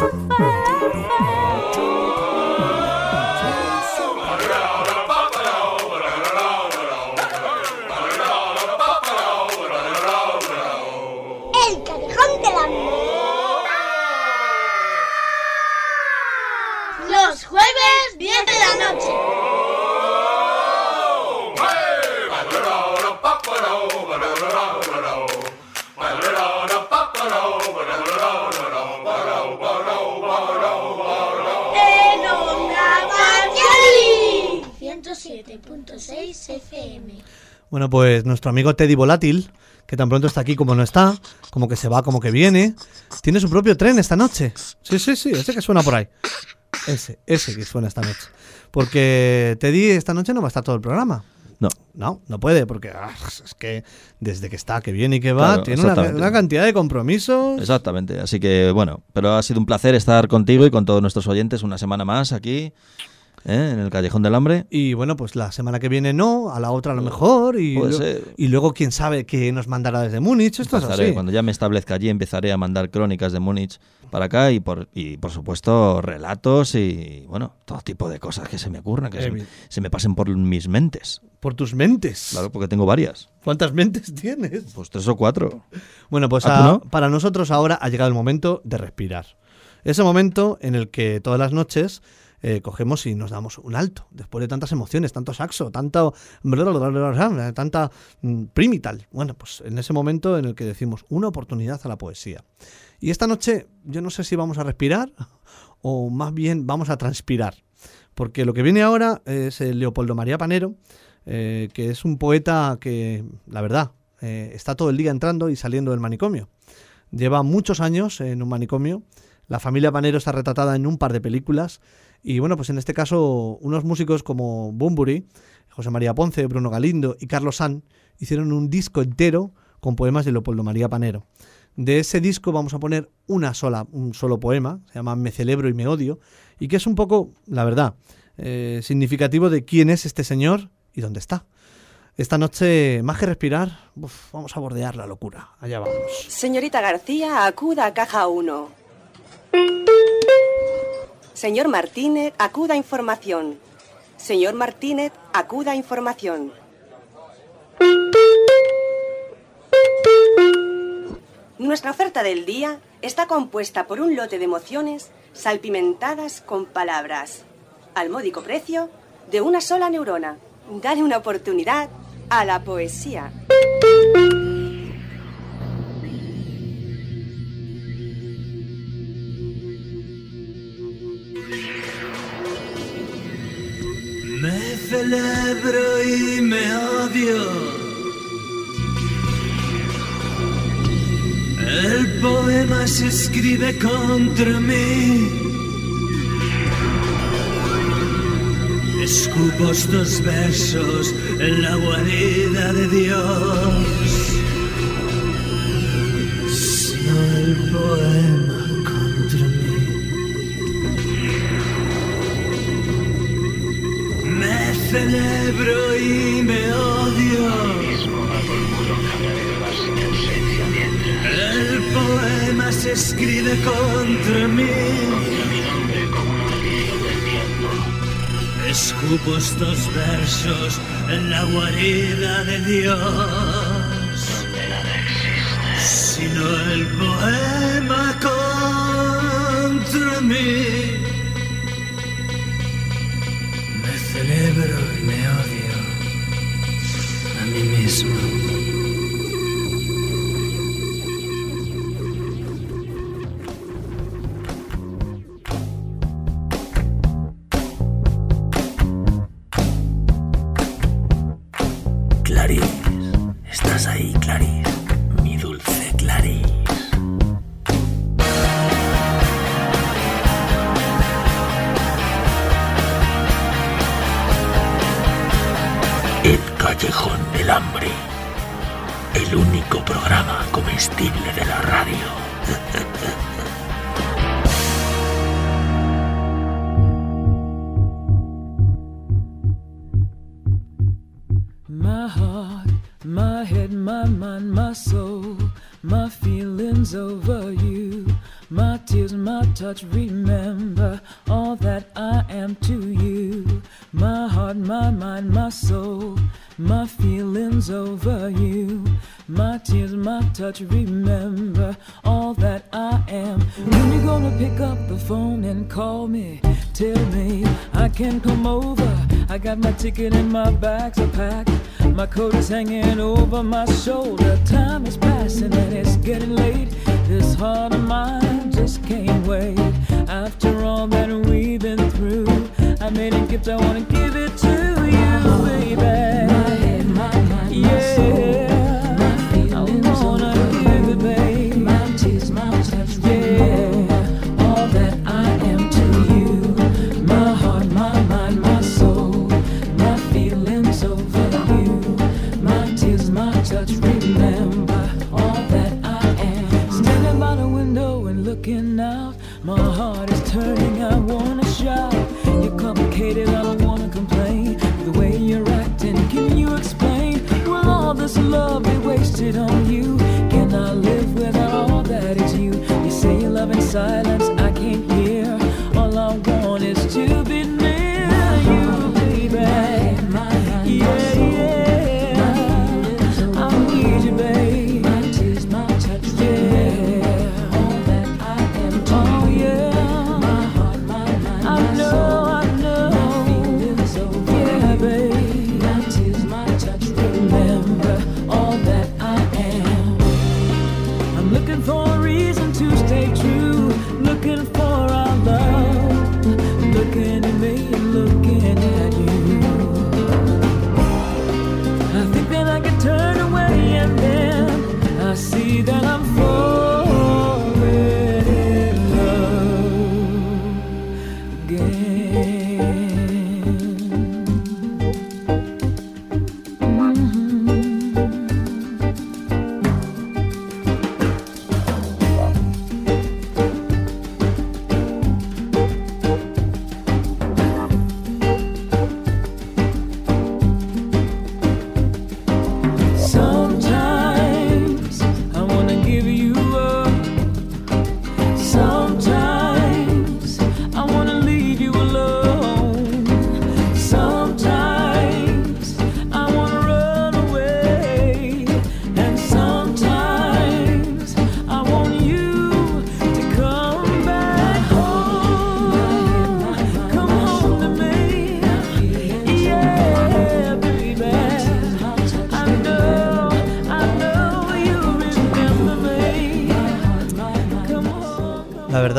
Los jueves 10 de la noche. 107.6 FM. Bueno, pues nuestro amigo Teddy Volátil, que tan pronto está aquí como no está, como que se va, como que viene, tiene su propio tren esta noche. Sí, sí, sí, ese que suena por ahí. Ese, ese que suena esta noche. Porque Teddy esta noche no va a estar todo el programa. No. No, no puede, porque ah, es que desde que está, que viene y que va, Claro, tiene una cantidad de compromisos. Exactamente, así que bueno, pero ha sido un placer estar contigo y con todos nuestros oyentes una semana más aquí, ¿eh? en el Callejón del Hambre. Y bueno, pues la semana que viene no, a la otra a lo mejor. Y, lo- y luego quién sabe qué nos mandará desde Múnich. Esto es así. Cuando ya me establezca allí empezaré a mandar crónicas de Múnich para acá y por, y por supuesto relatos y bueno, todo tipo de cosas que se me ocurran, que se, me pasen por mis mentes. Por tus mentes. Claro, porque tengo varias. ¿Cuántas mentes tienes? Pues tres o cuatro. Bueno, pues ¿Ah, a- tú no? para nosotros ahora ha llegado el momento de respirar. Ese momento en el que todas las noches eh, cogemos y nos damos un alto. Después de tantas emociones, tanto saxo, tanto... tanta mm, primital. Bueno, pues en ese momento en el que decimos una oportunidad a la poesía. Y esta noche yo no sé si vamos a respirar o más bien vamos a transpirar. Porque lo que viene ahora es el Leopoldo María Panero, eh, que es un poeta que, la verdad, eh, está todo el día entrando y saliendo del manicomio. Lleva muchos años en un manicomio. La familia Panero está retratada en un par de películas. Y bueno, pues en este caso, unos músicos como Bumburi, José María Ponce, Bruno Galindo y Carlos San hicieron un disco entero con poemas de Leopoldo María Panero. De ese disco vamos a poner una sola, un solo poema, se llama Me celebro y me odio, y que es un poco, la verdad, eh, significativo de quién es este señor y dónde está. Esta noche, más que respirar, uf, vamos a bordear la locura. Allá vamos. Señorita García, acuda a caja 1. Señor Martínez, acuda información. Señor Martínez, acuda información. Nuestra oferta del día está compuesta por un lote de emociones salpimentadas con palabras, al módico precio de una sola neurona. Dale una oportunidad a la poesía. Celebro y me odio. El poema se escribe contra mí. Escupo estos versos en la guarida de Dios. Sino el poema celebro y me odio. El poema se escribe contra mí. Escupo estos versos en la guarida de Dios. Sino el poema contra mí. Celebro y me odio a mí mismo. programa comestible de la radio.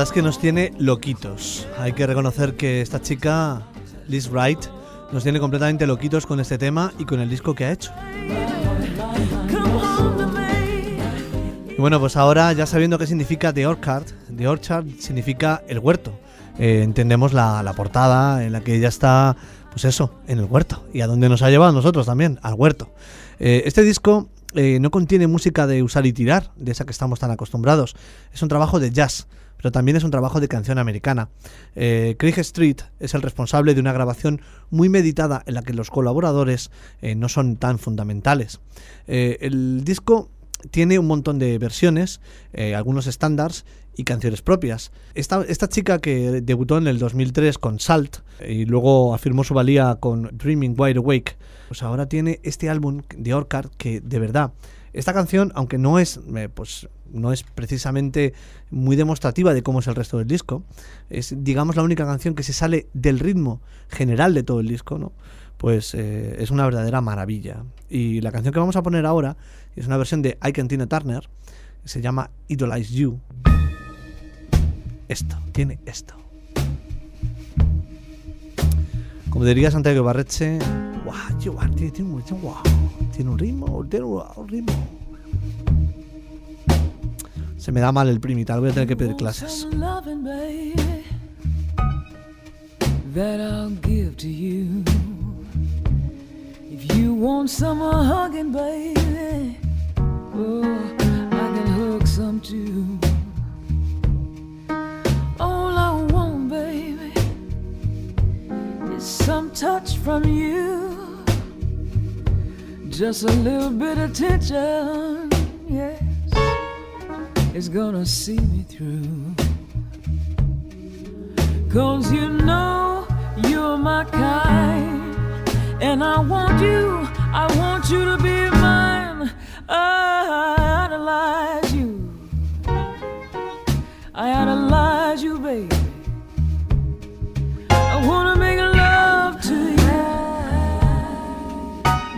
Verdad es que nos tiene loquitos. Hay que reconocer que esta chica, Liz Wright, nos tiene completamente loquitos con este tema y con el disco que ha hecho. Y bueno, pues ahora ya sabiendo qué significa The Orchard, The Orchard significa el huerto. Eh, entendemos la, portada en la que ella está, pues eso, en el huerto. Y a dónde nos ha llevado nosotros también, al huerto. Eh, este disco eh, no contiene música de usar y tirar, de esa que estamos tan acostumbrados. Es un trabajo de jazz, pero también es un trabajo de canción americana. Eh, Craig Street es el responsable de una grabación muy meditada en la que los colaboradores eh, no son tan fundamentales. Eh, el disco tiene un montón de versiones, eh, algunos estándares y canciones propias. Esta, esta chica que debutó en el 2003 con Salt y luego afirmó su valía con Dreaming Wide Awake, pues ahora tiene este álbum de Orchard que de verdad, esta canción, aunque no es, pues, no es precisamente muy demostrativa de cómo es el resto del disco, es digamos la única canción que se sale del ritmo general de todo el disco, ¿no? pues eh, es una verdadera maravilla. Y la canción que vamos a poner ahora es una versión de Ike and Tina Turner, se llama Idolize You. Esto, tiene esto. Como diría Santiago Barreche, yo, guau, tiene, un- ritmo, tiene un ritmo. Se me da mal el primital, voy a tener que pedir clases. That I'll give to you. If you want some hugging, baby, oh, I can hug some too. All I want, baby, is some touch from you. Just a little bit of attention, yes. Is gonna see me through. Cause you know you're my kind, and I want you, I want you to be mine. I idolize you, I idolize you, baby. I wanna make love to you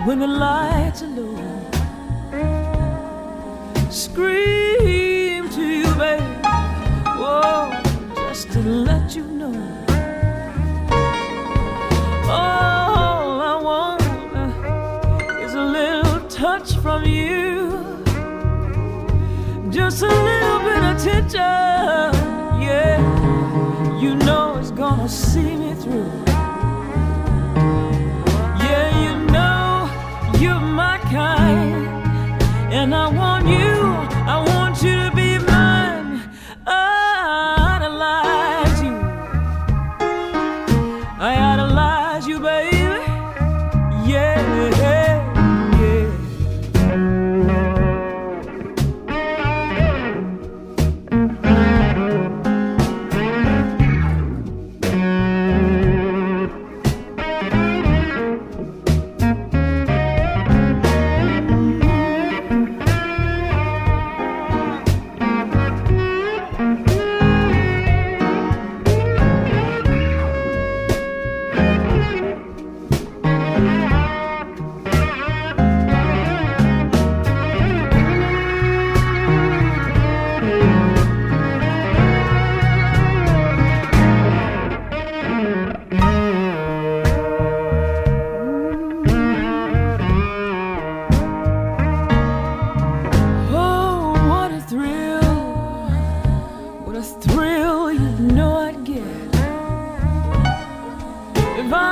when the lights are low. Scream just to let you know. All I want is a little touch from you. Just a little bit of attention.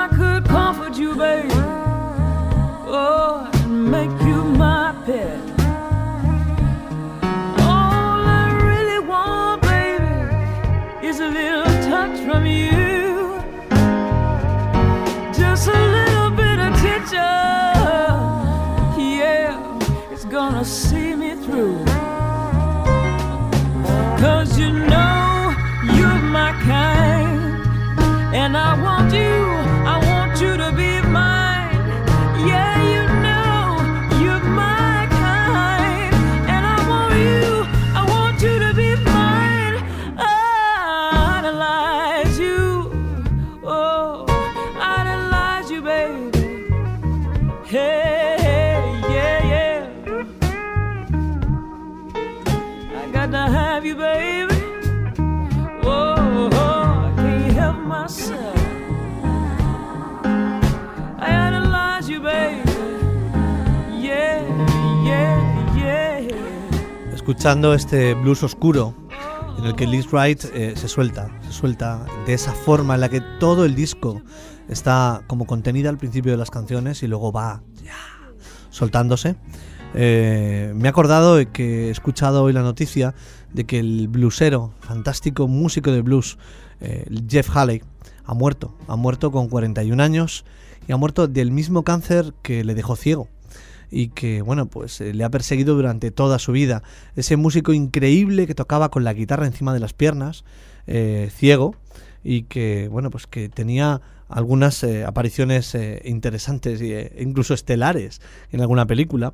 I could comfort you, baby. Oh, and make you my pet. All I really want, baby, is a little touch from you. Just a little bit of attention. Yeah, it's gonna see me through. Cause you know Escuchando este blues oscuro en el que Liz Wright eh, se suelta, se suelta de esa forma en la que todo el disco está como contenida al principio de las canciones y luego va ya, soltándose. Eh, me he acordado de que he escuchado hoy la noticia de que el bluesero, fantástico músico de blues, eh, Jeff Haley, ha muerto. Ha muerto con 41 años y ha muerto del mismo cáncer que le dejó ciego y que bueno pues eh, le ha perseguido durante toda su vida. Ese músico increíble que tocaba con la guitarra encima de las piernas eh, ciego y que bueno pues que tenía algunas eh, apariciones interesantes e incluso estelares en alguna película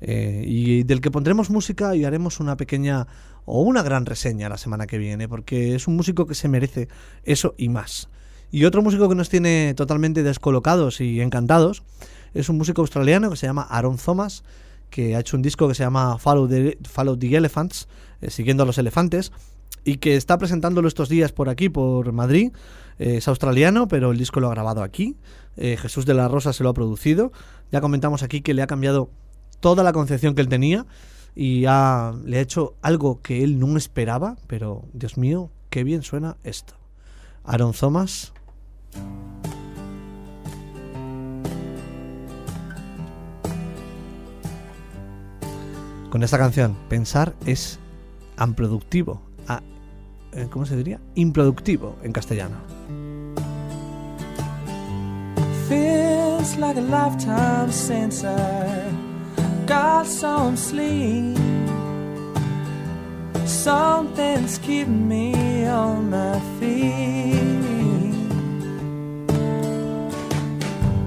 y del que pondremos música y haremos una pequeña o una gran reseña la semana que viene porque es un músico que se merece eso y más. Y otro músico que nos tiene totalmente descolocados y encantados es un músico australiano que se llama Aaron Thomas, que ha hecho un disco que se llama Follow the, Follow the Elephants, eh, siguiendo a los elefantes, y que está presentándolo estos días por aquí, por Madrid. Eh, es australiano, pero el disco lo ha grabado aquí. Eh, Jesús de la Rosa se lo ha producido. Ya comentamos aquí que le ha cambiado toda la concepción que él tenía y ha- le ha hecho algo que él no esperaba, pero Dios mío, qué bien suena esto. Aaron Thomas. Con esta canción, pensar es amproductivo. a- eh, ¿Cómo se diría? Improductivo en castellano. Feels like a lifetime since I got some sleep. Something's keeping me on my feet.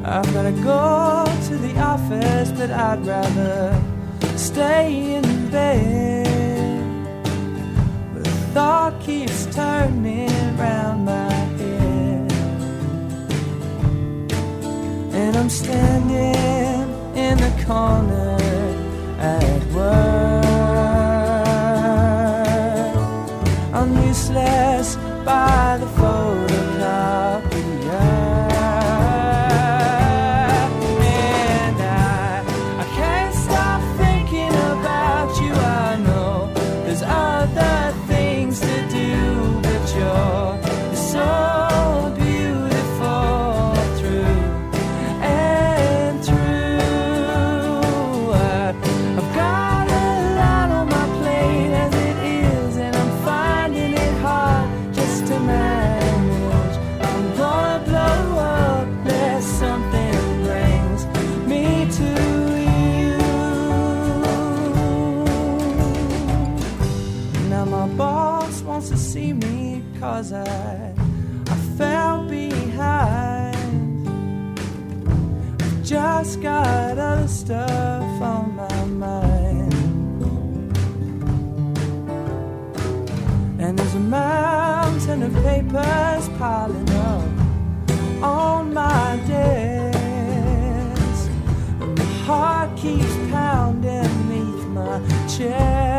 I've gotta go to the office, but I'd rather stay in bed. The thought keeps turning round my head. And I'm standing in the corner at work. I'm useless keeps pounding beneath my chest.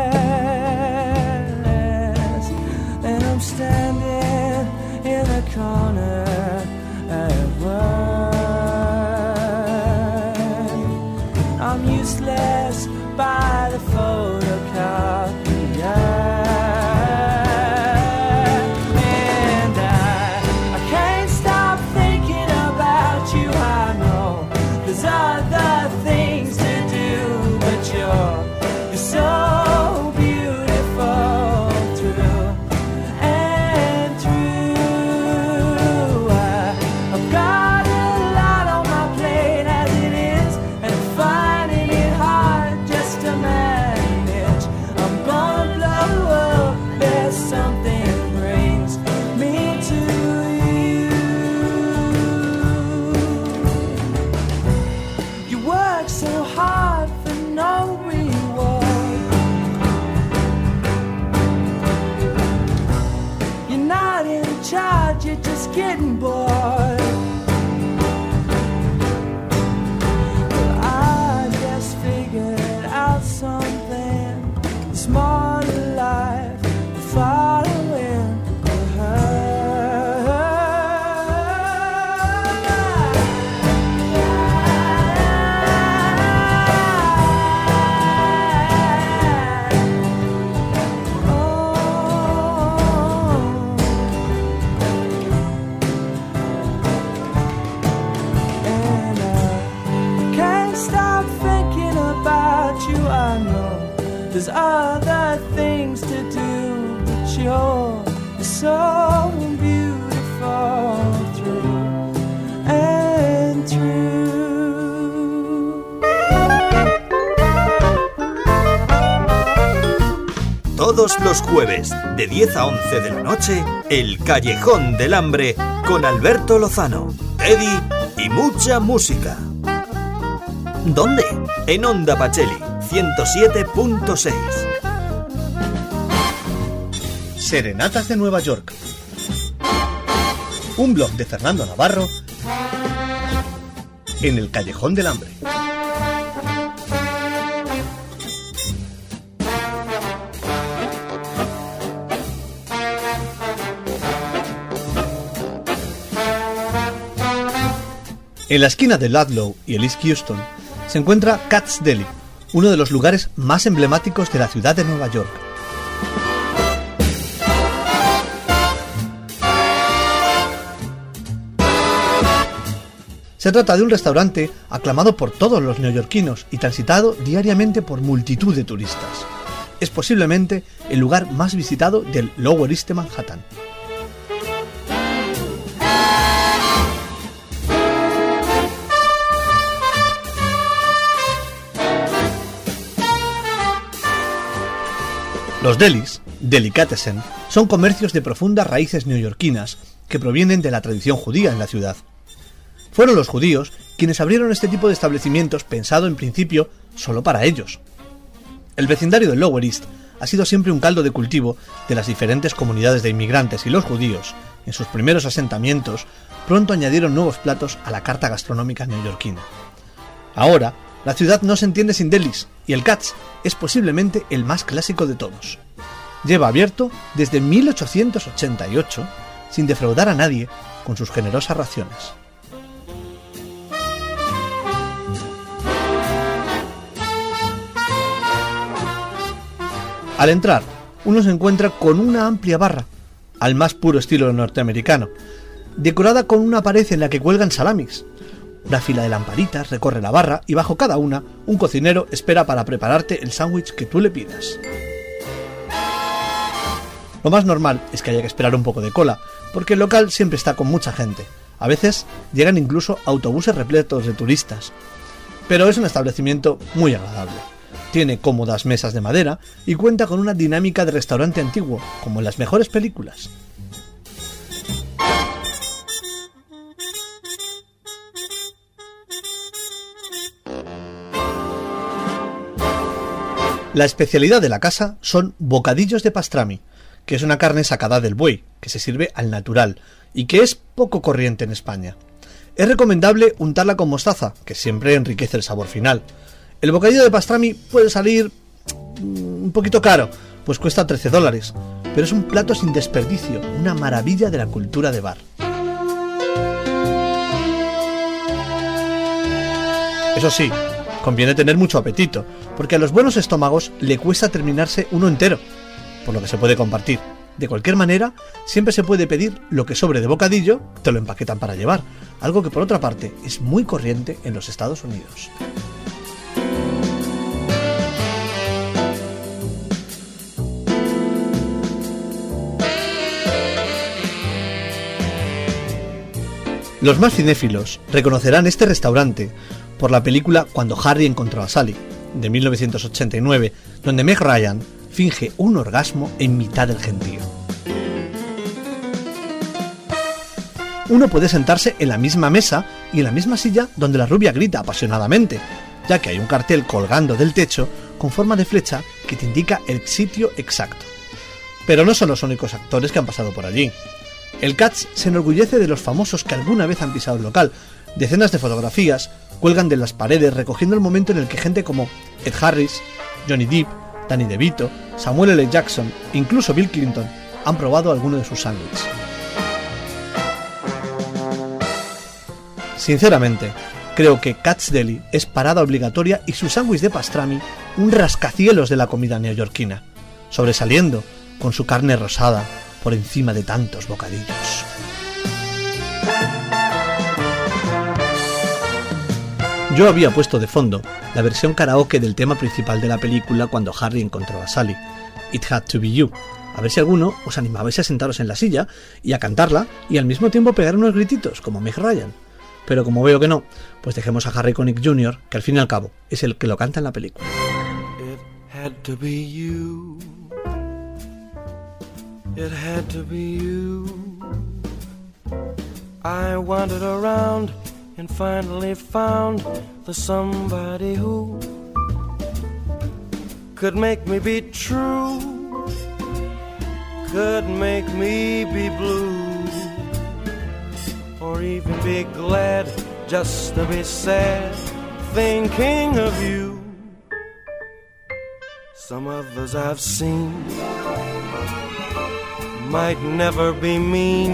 Jueves, de 10 a 11 de la noche, El Callejón del Hambre con Alberto Lozano, Teddy y mucha música. ¿Dónde? En Onda Pacheli, 107.6. Serenatas de Nueva York. Un blog de Fernando Navarro en el Callejón del Hambre. En la esquina de Ludlow y el East Houston se encuentra Cat's Deli, uno de los lugares más emblemáticos de la ciudad de Nueva York. Se trata de un restaurante aclamado por todos los neoyorquinos y transitado diariamente por multitud de turistas. Es posiblemente el lugar más visitado del Lower East Manhattan. Los delis, delicatessen, son comercios de profundas raíces neoyorquinas que provienen de la tradición judía en la ciudad. Fueron los judíos quienes abrieron este tipo de establecimientos pensado en principio solo para ellos. El vecindario del Lower East ha sido siempre un caldo de cultivo de las diferentes comunidades de inmigrantes y los judíos, en sus primeros asentamientos, pronto añadieron nuevos platos a la carta gastronómica neoyorquina. Ahora, la ciudad no se entiende sin delis, y el Katz es posiblemente el más clásico de todos. Lleva abierto desde 1888, sin defraudar a nadie con sus generosas raciones. Al entrar, uno se encuentra con una amplia barra, al más puro estilo norteamericano, decorada con una pared en la que cuelgan salamis. Una fila de lamparitas recorre la barra y bajo cada una un cocinero espera para prepararte el sándwich que tú le pidas. Lo más normal es que haya que esperar un poco de cola, porque el local siempre está con mucha gente. A veces llegan incluso autobuses repletos de turistas. Pero es un establecimiento muy agradable. Tiene cómodas mesas de madera y cuenta con una dinámica de restaurante antiguo, como en las mejores películas. La especialidad de la casa son bocadillos de pastrami, que es una carne sacada del buey, que se sirve al natural y que es poco corriente en España. Es recomendable untarla con mostaza, que siempre enriquece el sabor final. El bocadillo de pastrami puede salir mm, un poquito caro, pues cuesta 13 dólares, pero es un plato sin desperdicio, una maravilla de la cultura de bar. Eso sí, conviene tener mucho apetito, porque a los buenos estómagos le cuesta terminarse uno entero, por lo que se puede compartir. De cualquier manera, siempre se puede pedir lo que sobre de bocadillo, te lo empaquetan para llevar, algo que por otra parte es muy corriente en los Estados Unidos. Los más cinéfilos reconocerán este restaurante por la película Cuando Harry encontró a Sally, de 1989, donde Meg Ryan finge un orgasmo en mitad del gentío. Uno puede sentarse en la misma mesa y en la misma silla donde la rubia grita apasionadamente, ya que hay un cartel colgando del techo con forma de flecha que te indica el sitio exacto. Pero no son los únicos actores que han pasado por allí. El Cats se enorgullece de los famosos que alguna vez han pisado el local. Decenas de fotografías cuelgan de las paredes recogiendo el momento en el que gente como Ed Harris, Johnny Depp, Danny DeVito, Samuel L. Jackson, incluso Bill Clinton han probado alguno de sus sándwiches. Sinceramente, creo que Cat's Deli es parada obligatoria y su sándwich de pastrami un rascacielos de la comida neoyorquina, sobresaliendo con su carne rosada por encima de tantos bocadillos. Yo había puesto de fondo la versión karaoke del tema principal de la película cuando Harry encontró a Sally, It Had to Be You. A ver si alguno os animabais a sentaros en la silla y a cantarla y al mismo tiempo pegar unos grititos como Meg Ryan. Pero como veo que no, pues dejemos a Harry Connick Jr., que al fin y al cabo es el que lo canta en la película. It had to be you. It had to be you. I wandered around and finally found the somebody who could make me be true, could make me be blue, or even be glad just to be sad thinking of you. Some others I've seen might never be mean,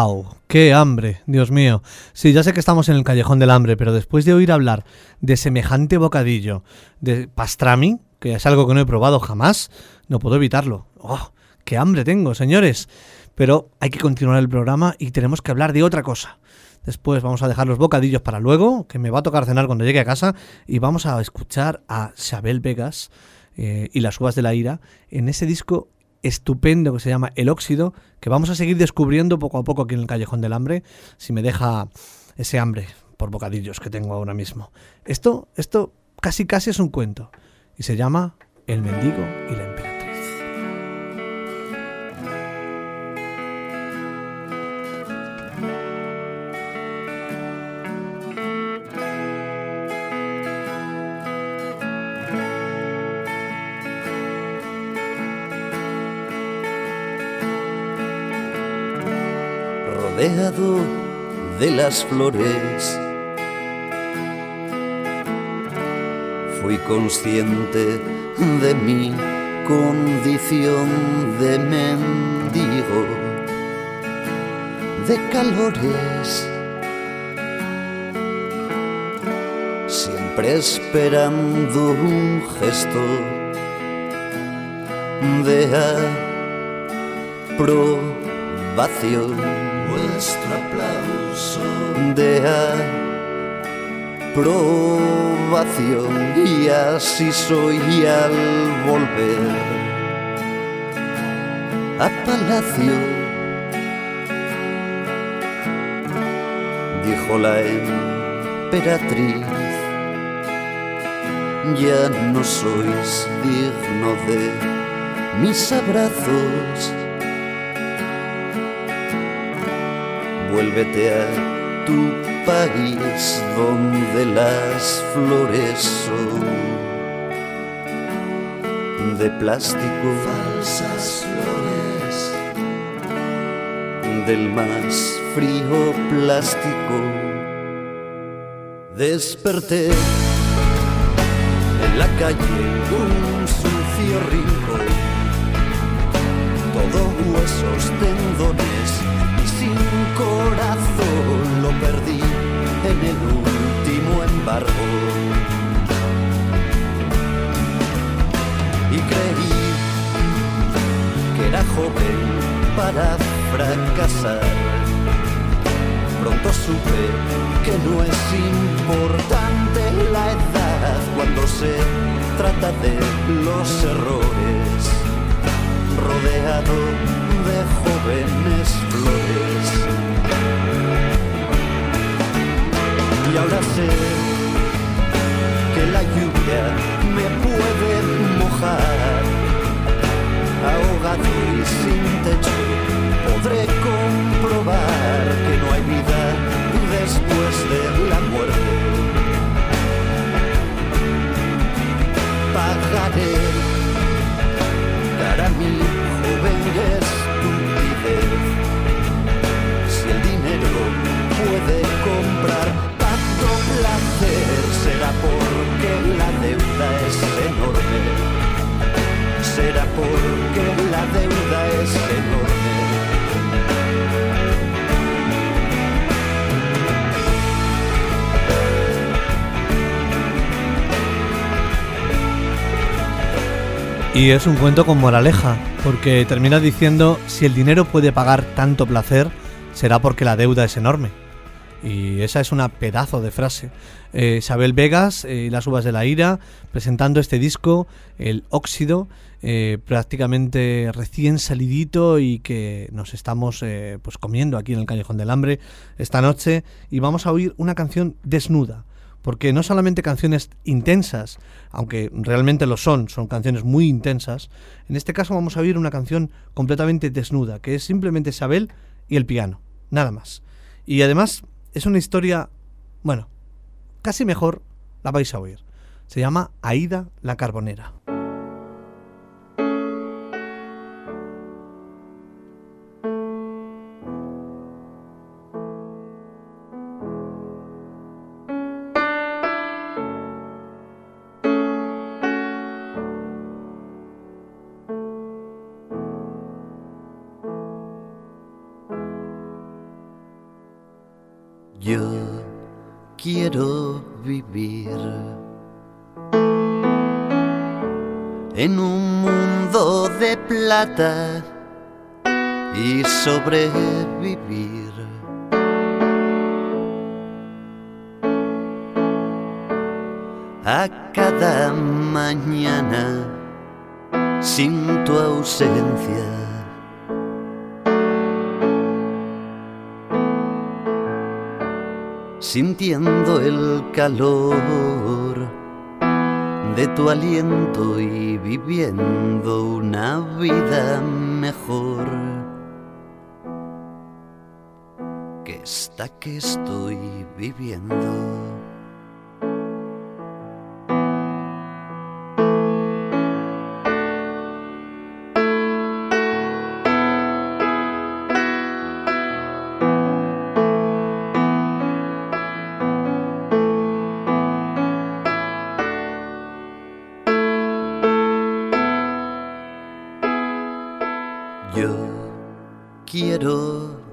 ¡Wow! ¡Qué hambre! Dios mío. Sí, ya sé que estamos en el callejón del hambre, pero después de oír hablar de semejante bocadillo de pastrami, que es algo que no he probado jamás, no puedo evitarlo. ¡Oh! ¡Qué hambre tengo, señores! Pero hay que continuar el programa y tenemos que hablar de otra cosa. Después vamos a dejar los bocadillos para luego, que me va a tocar cenar cuando llegue a casa, y vamos a escuchar a Xabel Vegas eh, y las uvas de la ira en ese disco estupendo que se llama El Óxido, que vamos a seguir descubriendo poco a poco aquí en el Callejón del Hambre, si me deja ese hambre por bocadillos que tengo ahora mismo. Esto, esto casi casi es un cuento, y se llama El mendigo y la. De las flores. Fui consciente de mi condición de mendigo, de calores, siempre esperando un gesto de aprobación vuestro aplauso. De aprobación y así soy al volver a palacio dijo la emperatriz ya no sois digno de mis abrazos vuélvete a tu país donde las flores son de plástico, falsas flores. Del más frío plástico. Desperté en la calle un sucio rincón, todo huesos, tendones corazón lo perdí en el último embargo. Y creí que era joven para fracasar. Pronto supe que no es importante la edad cuando se trata de los errores. Y es un cuento con moraleja, porque termina diciendo, si el dinero puede pagar tanto placer, será porque la deuda es enorme. Y esa es una pedazo de frase. Eh, Isabel Vegas y las uvas de la ira, presentando este disco, El Óxido, eh, prácticamente recién salidito y que nos estamos eh, pues comiendo aquí en el Callejón del Hambre esta noche. Y vamos a oír una canción desnuda porque no solamente canciones intensas, aunque realmente lo son, son canciones muy intensas, en este caso vamos a oír una canción completamente desnuda, que es simplemente Isabel y el piano, nada más. Y además es una historia, bueno, casi mejor la vais a oír. Se llama Aida la Carbonera.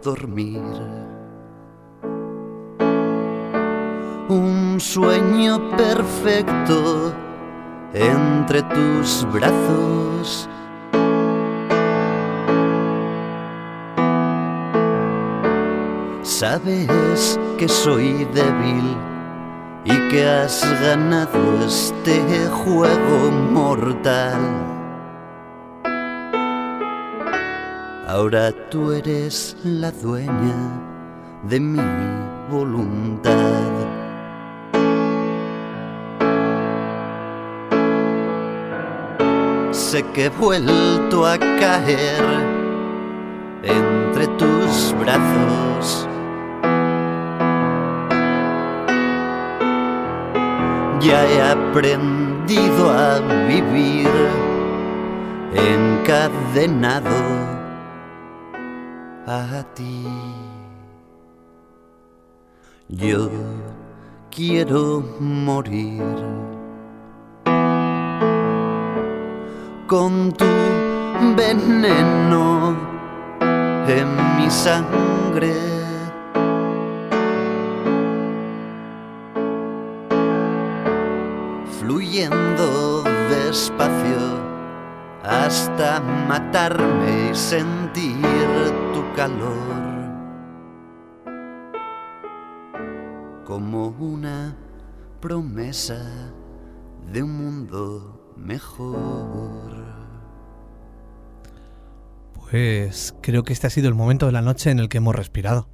Dormir. Un sueño perfecto entre tus brazos. Sabes que soy débil y que has ganado este juego mortal. Ahora tú eres la dueña de mi voluntad. Sé que he vuelto a caer entre tus brazos. Ya he aprendido a vivir encadenado a ti. Yo quiero morir con tu veneno en mi sangre. Fluyendo despacio hasta matarme y sentir calor como una promesa de un mundo mejor. Pues creo que este ha sido el momento de la noche en el que hemos respirado.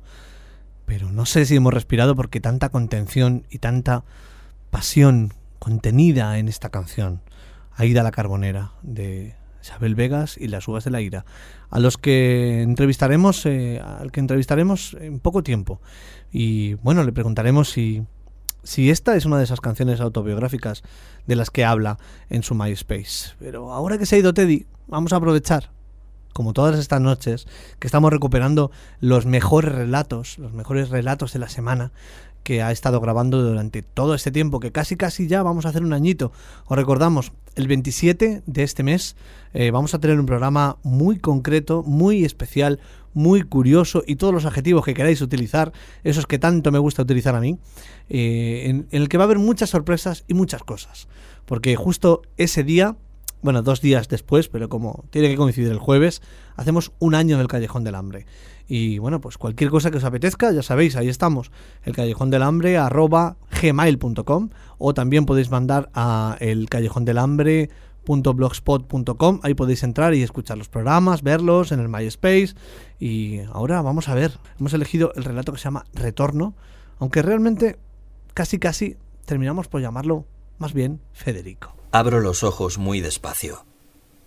Pero no sé si hemos respirado porque tanta contención y tanta pasión contenida en esta canción. Aida la Carbonera, de Isabel Vegas y las uvas de la ira, a los que entrevistaremos, eh, al que entrevistaremos en poco tiempo. Y bueno, le preguntaremos si, si esta es una de esas canciones autobiográficas de las que habla en su MySpace. Pero ahora que se ha ido Teddy, vamos a aprovechar, como todas estas noches, que estamos recuperando los mejores relatos, los mejores relatos de la semana que ha estado grabando durante todo este tiempo, que casi casi ya vamos a hacer un añito. Os recordamos, el 27 de este mes eh, vamos a tener un programa muy concreto, muy especial, muy curioso y todos los adjetivos que queráis utilizar, esos que tanto me gusta utilizar a mí, eh, en, en el que va a haber muchas sorpresas y muchas cosas. Porque justo ese día bueno, dos días después, pero como tiene que coincidir el jueves, hacemos un año del Callejón del Hambre. Y bueno, pues cualquier cosa que os apetezca, ya sabéis, ahí estamos, el callejón del hambre arroba gmail.com o también podéis mandar a el callejón del hambre blogspot.com ahí podéis entrar y escuchar los programas, verlos en el MySpace. Y ahora vamos a ver, hemos elegido el relato que se llama Retorno, aunque realmente casi casi terminamos por llamarlo más bien Federico. Abro los ojos muy despacio.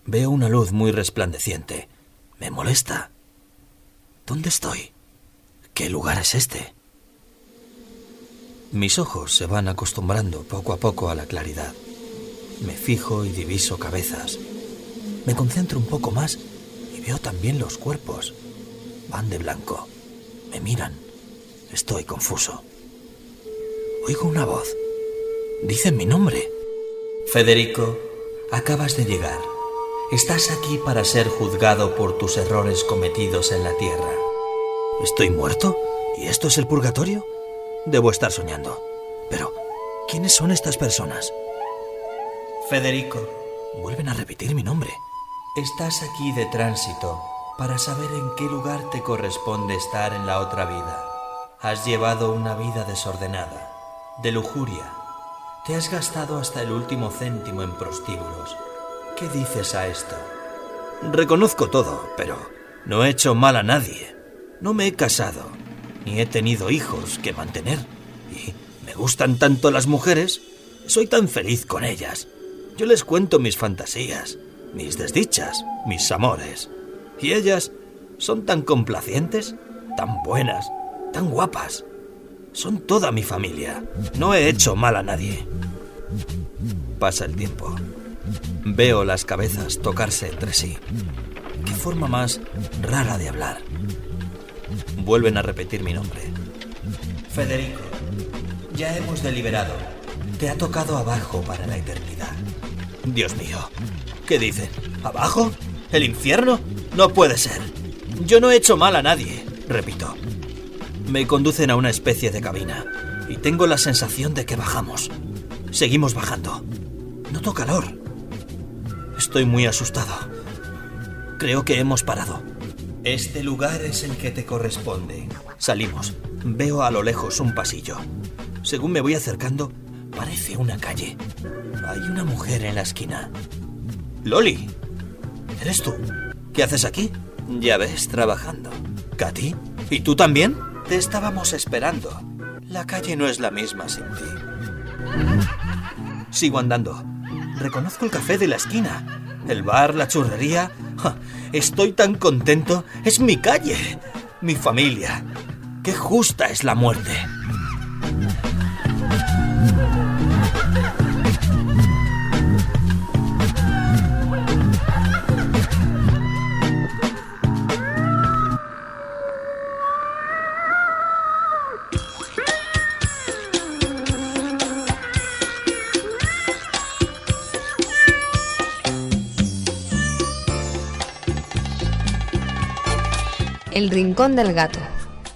Veo una luz muy resplandeciente. Me molesta. ¿Dónde estoy? ¿Qué lugar es este? Mis ojos se van acostumbrando poco a poco a la claridad. Me fijo y diviso cabezas. Me concentro un poco más y veo también los cuerpos. Van de blanco. Me miran. Estoy confuso. Oigo una voz. Dicen mi nombre. Federico, acabas de llegar. Estás aquí para ser juzgado por tus errores cometidos en la tierra. ¿Estoy muerto? ¿Y esto es el purgatorio? Debo estar soñando. Pero, ¿quiénes son estas personas? Federico, vuelven a repetir mi nombre. Estás aquí de tránsito para saber en qué lugar te corresponde estar en la otra vida. Has llevado una vida desordenada, de lujuria. Te has gastado hasta el último céntimo en prostíbulos. ¿Qué dices a esto? Reconozco todo, pero no he hecho mal a nadie. No me he casado, ni he tenido hijos que mantener. Y me gustan tanto las mujeres, soy tan feliz con ellas. Yo les cuento mis fantasías, mis desdichas, mis amores. Y ellas son tan complacientes, tan buenas, tan guapas. Son toda mi familia. No he hecho mal a nadie. Pasa el tiempo. Veo las cabezas tocarse entre sí. Qué forma más rara de hablar. Vuelven a repetir mi nombre. Federico, ya hemos deliberado. Te ha tocado abajo para la eternidad. Dios mío, ¿qué dicen? ¿Abajo? ¿El infierno? No puede ser. Yo no he hecho mal a nadie, repito. Me conducen a una especie de cabina y tengo la sensación de que bajamos. Seguimos bajando. Noto calor. Estoy muy asustado. Creo que hemos parado. Este lugar es el que te corresponde. Salimos. Veo a lo lejos un pasillo. Según me voy acercando, parece una calle. Hay una mujer en la esquina. Loli, ¿eres tú? ¿Qué haces aquí? Ya ves, trabajando. ¿Katy? ¿Y tú también? Te estábamos esperando. La calle no es la misma sin ti. Sigo andando. Reconozco el café de la esquina. El bar, la churrería. Estoy tan contento. Es mi calle. Mi familia. Qué justa es la muerte. Rincón del Gato,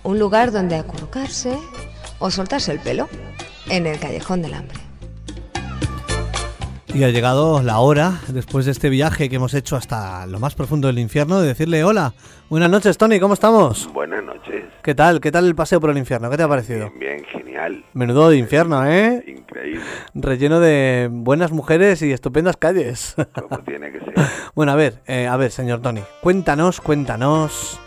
un lugar donde acurrucarse o soltarse el pelo en el Callejón del Hambre. Y ha llegado la hora, después de este viaje que hemos hecho hasta lo más profundo del infierno, de decirle hola. Buenas noches, Tony, ¿cómo estamos? Buenas noches. ¿Qué tal? ¿Qué tal el paseo por el infierno? ¿Qué te ha parecido? Bien, genial. Menudo de infierno, ¿eh? Increíble. Relleno de buenas mujeres y estupendas calles. Como tiene que ser. bueno, a ver, eh, a ver, señor Tony, cuéntanos, cuéntanos.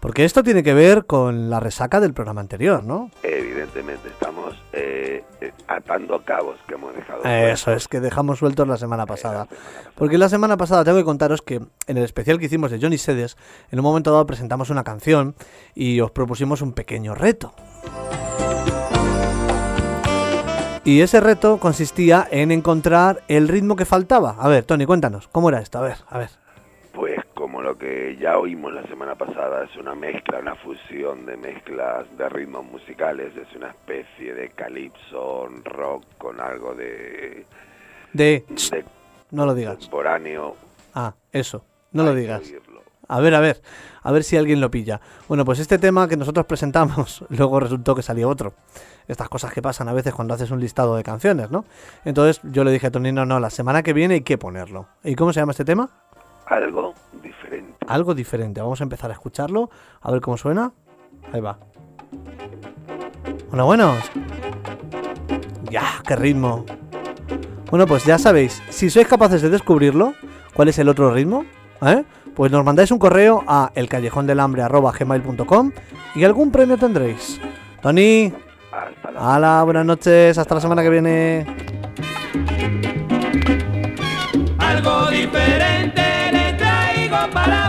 Porque esto tiene que ver con la resaca del programa anterior, ¿no? Evidentemente estamos eh, eh, atando cabos que hemos dejado. Eso es, que dejamos sueltos la semana pasada. Porque la semana pasada tengo que contaros que en el especial que hicimos de Johnny Sedes, en un momento dado presentamos una canción y os propusimos un pequeño reto. Y ese reto consistía en encontrar el ritmo que faltaba. A ver, Tony, cuéntanos, ¿cómo era esto? A ver, a ver. Como lo que ya oímos la semana pasada, es una mezcla, una fusión de mezclas de ritmos musicales, es una especie de calipso, rock con algo de... De... de no lo digas. Contemporáneo. Ah, eso, no lo Hay digas. A ver, a ver, a ver si alguien lo pilla. Bueno, pues este tema que nosotros presentamos, luego resultó que salió otro. Estas cosas que pasan a veces cuando haces un listado de canciones, ¿no? Entonces yo le dije a Tony, no, no, la semana que viene hay que ponerlo. ¿Y cómo se llama este tema? Algo. Algo diferente. Vamos a empezar a escucharlo, a ver cómo suena. Ahí va. Bueno, bueno. Ya, qué ritmo. Bueno, pues ya sabéis, si sois capaces de descubrirlo, cuál es el otro ritmo, ¿eh? pues nos mandáis un correo a elcallejondelambre.gmail.com y algún premio tendréis. Tony, hala, buenas noches, hasta la semana que viene. Algo diferente le traigo para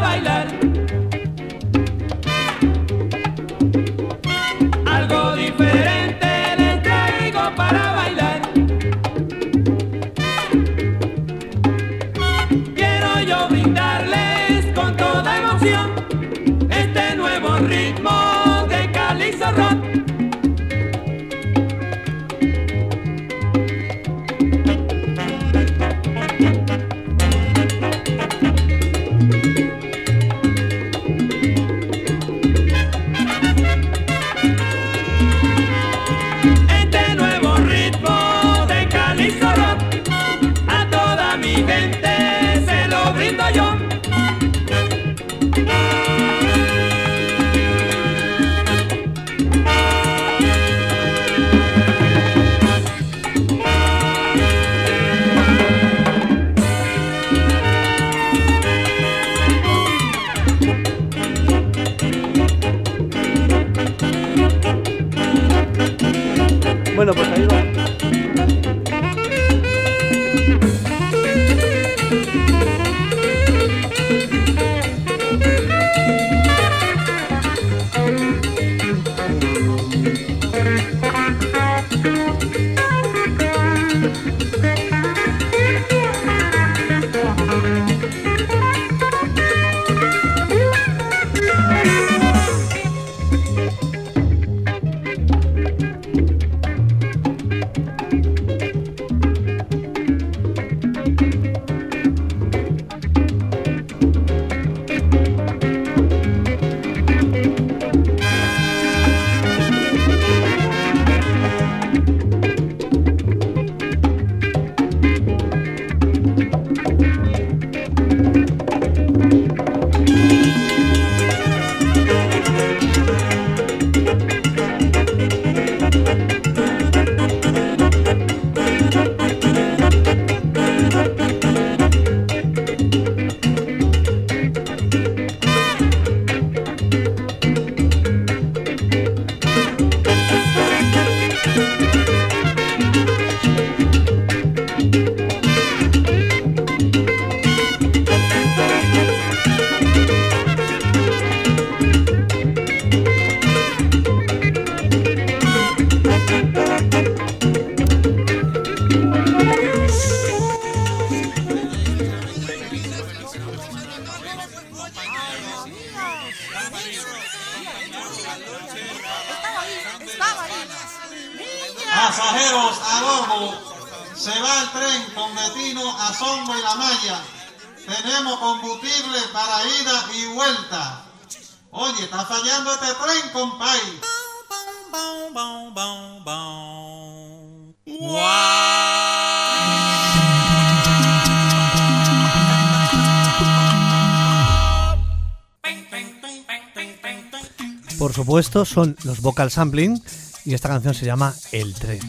son los vocal sampling y esta canción se llama El tren.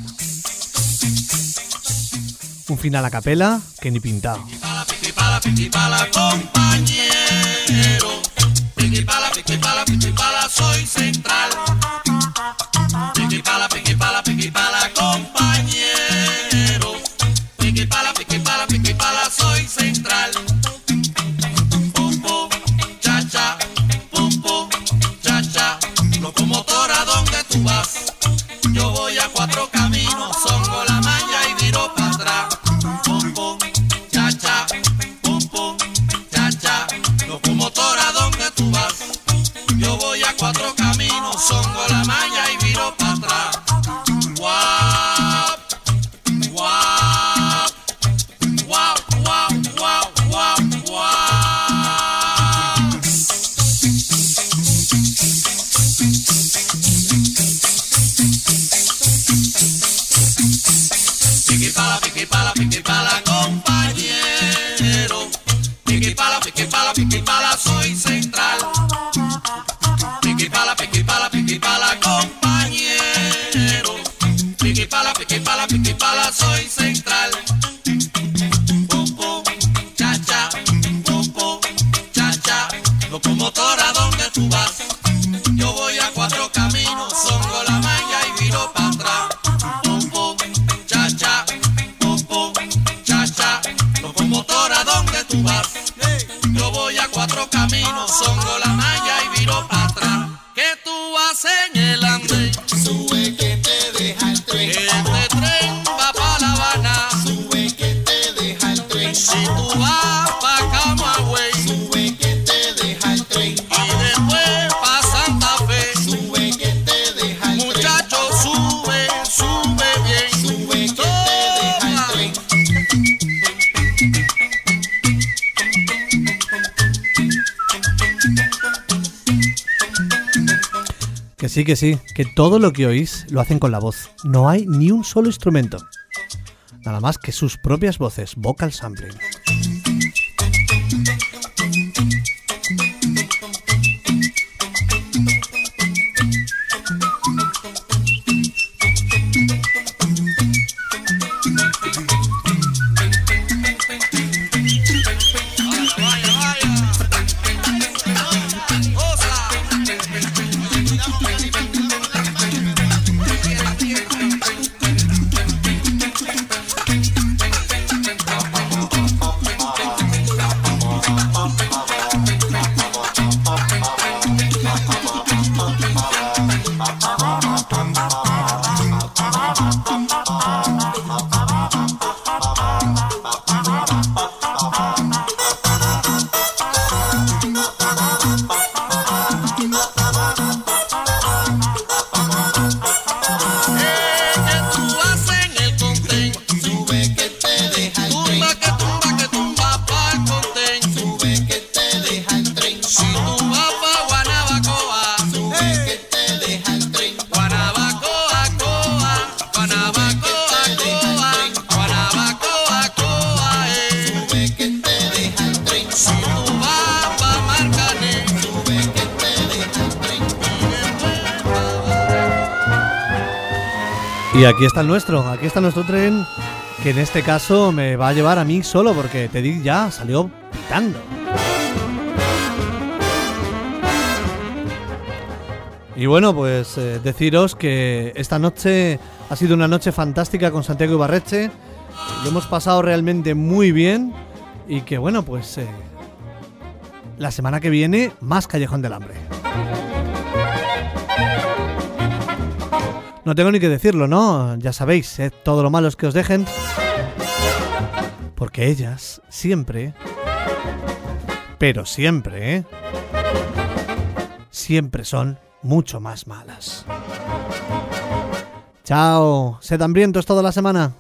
Un final a capela que ni pintado. Compañía. sí, que sí, que todo lo que oís lo hacen con la voz. No hay ni un solo instrumento. Nada más que sus propias voces, vocal sampling. Y aquí está el nuestro, aquí está nuestro tren, que en este caso me va a llevar a mí solo porque Teddy ya salió pitando. Y bueno, pues eh, deciros que esta noche ha sido una noche fantástica con Santiago Ibarreche. Lo hemos pasado realmente muy bien y que bueno, pues eh, la semana que viene más Callejón del Hambre. No tengo ni que decirlo, ¿no? Ya sabéis, eh, todo lo malo es que os dejen. Porque ellas siempre, pero siempre, ¿eh? Siempre son mucho más malas. Chao, sed hambrientos toda la semana.